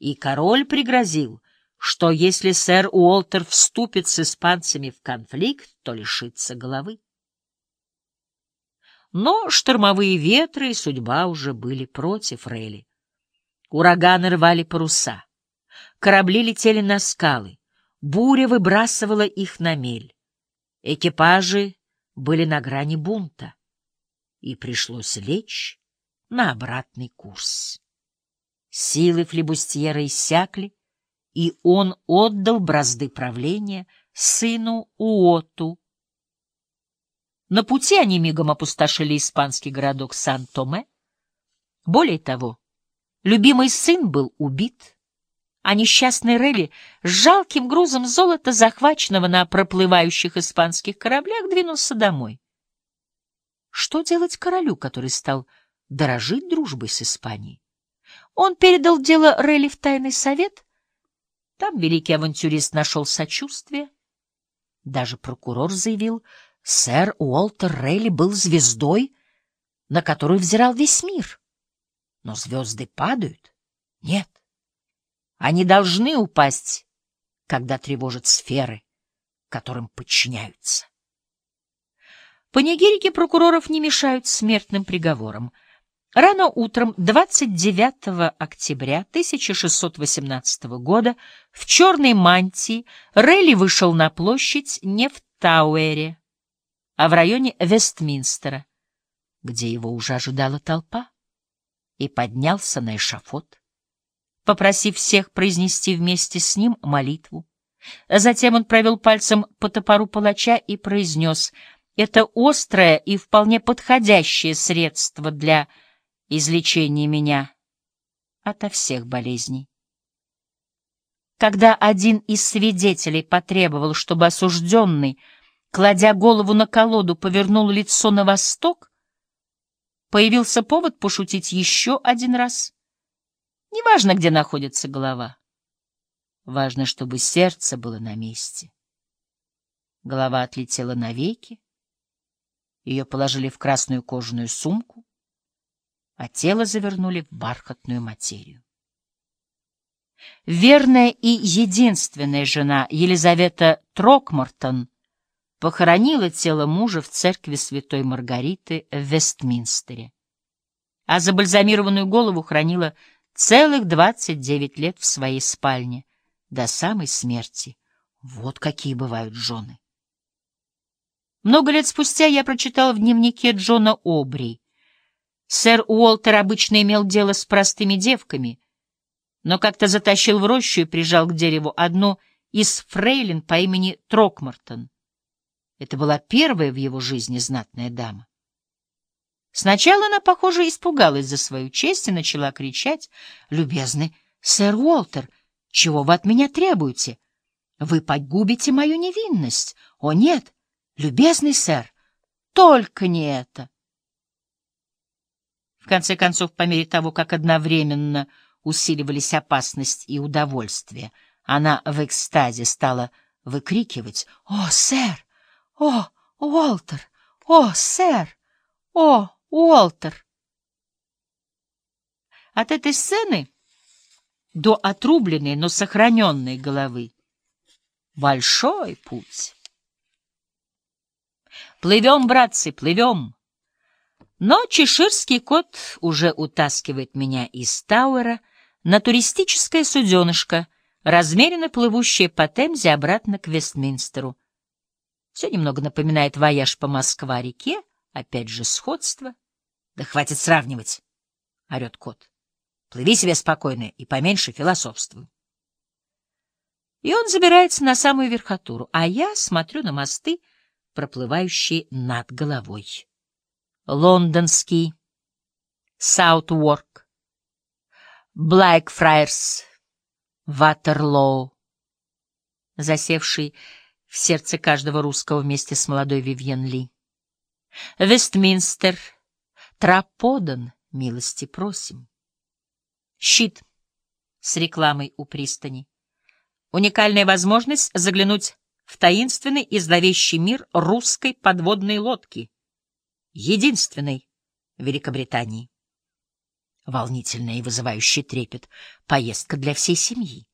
и король пригрозил, что если сэр Уолтер вступит с испанцами в конфликт, то лишится головы. Но штормовые ветры и судьба уже были против Рейли. Ураганы рвали паруса, корабли летели на скалы, буря выбрасывала их на мель. Экипажи были на грани бунта, и пришлось лечь на обратный курс. Силы флебустьера иссякли, и он отдал бразды правления сыну Уоту. На пути они мигом опустошили испанский городок Сан-Томе. Более того, любимый сын был убит, а несчастный Релли с жалким грузом золота, захваченного на проплывающих испанских кораблях, двинулся домой. Что делать королю, который стал дорожить дружбой с Испанией? Он передал дело Релли в тайный совет. Там великий авантюрист нашел сочувствие. Даже прокурор заявил, сэр Уолтер Релли был звездой, на которую взирал весь мир. Но звезды падают? Нет. Они должны упасть, когда тревожат сферы, которым подчиняются. Панигирики прокуроров не мешают смертным приговорам. Рано утром 29 октября 1618 года в черной мантии Релли вышел на площадь не в Тауэре, а в районе Вестминстера, где его уже ожидала толпа, и поднялся на эшафот попросив всех произнести вместе с ним молитву. Затем он провел пальцем по топору палача и произнес «Это острое и вполне подходящее средство для излечения меня ото всех болезней». Когда один из свидетелей потребовал, чтобы осужденный, кладя голову на колоду, повернул лицо на восток, появился повод пошутить еще один раз — Неважно, где находится голова. Важно, чтобы сердце было на месте. Голова отлетела навеки. Ее положили в красную кожаную сумку, а тело завернули в бархатную материю. Верная и единственная жена Елизавета Трокмортон похоронила тело мужа в церкви святой Маргариты в Вестминстере, а забальзамированную голову хранила Целых двадцать девять лет в своей спальне, до самой смерти. Вот какие бывают жены. Много лет спустя я прочитал в дневнике Джона Обри. Сэр Уолтер обычно имел дело с простыми девками, но как-то затащил в рощу и прижал к дереву одну из фрейлин по имени Трокмартон. Это была первая в его жизни знатная дама. Сначала она, похоже, испугалась за свою честь и начала кричать. — Любезный сэр Уолтер, чего вы от меня требуете? Вы погубите мою невинность. О, нет, любезный сэр, только не это. В конце концов, по мере того, как одновременно усиливались опасность и удовольствие, она в экстазе стала выкрикивать «О, сэр! О, Уолтер! О, сэр! О, Уолтер. От этой сцены до отрубленной, но сохраненной головы большой путь. Плывем, братцы, плывем. Но чеширский кот уже утаскивает меня из Тауэра на туристическое суденышко, размеренно плывущее по Темзе обратно к Вестминстеру. Все немного напоминает вояж по Москва-реке, опять же сходство. Да хватит сравнивать, — орет кот. Плыви себе спокойно и поменьше философствуй. И он забирается на самую верхотуру, а я смотрю на мосты, проплывающие над головой. Лондонский, Саутворк, Блайкфрайерс, Ватерлоу, засевший в сердце каждого русского вместе с молодой Вивьен Ли. Вестминстер — Трап подан, милости просим. Щит с рекламой у пристани. Уникальная возможность заглянуть в таинственный и зловещий мир русской подводной лодки, единственной Великобритании. волнительная и вызывающая трепет, поездка для всей семьи.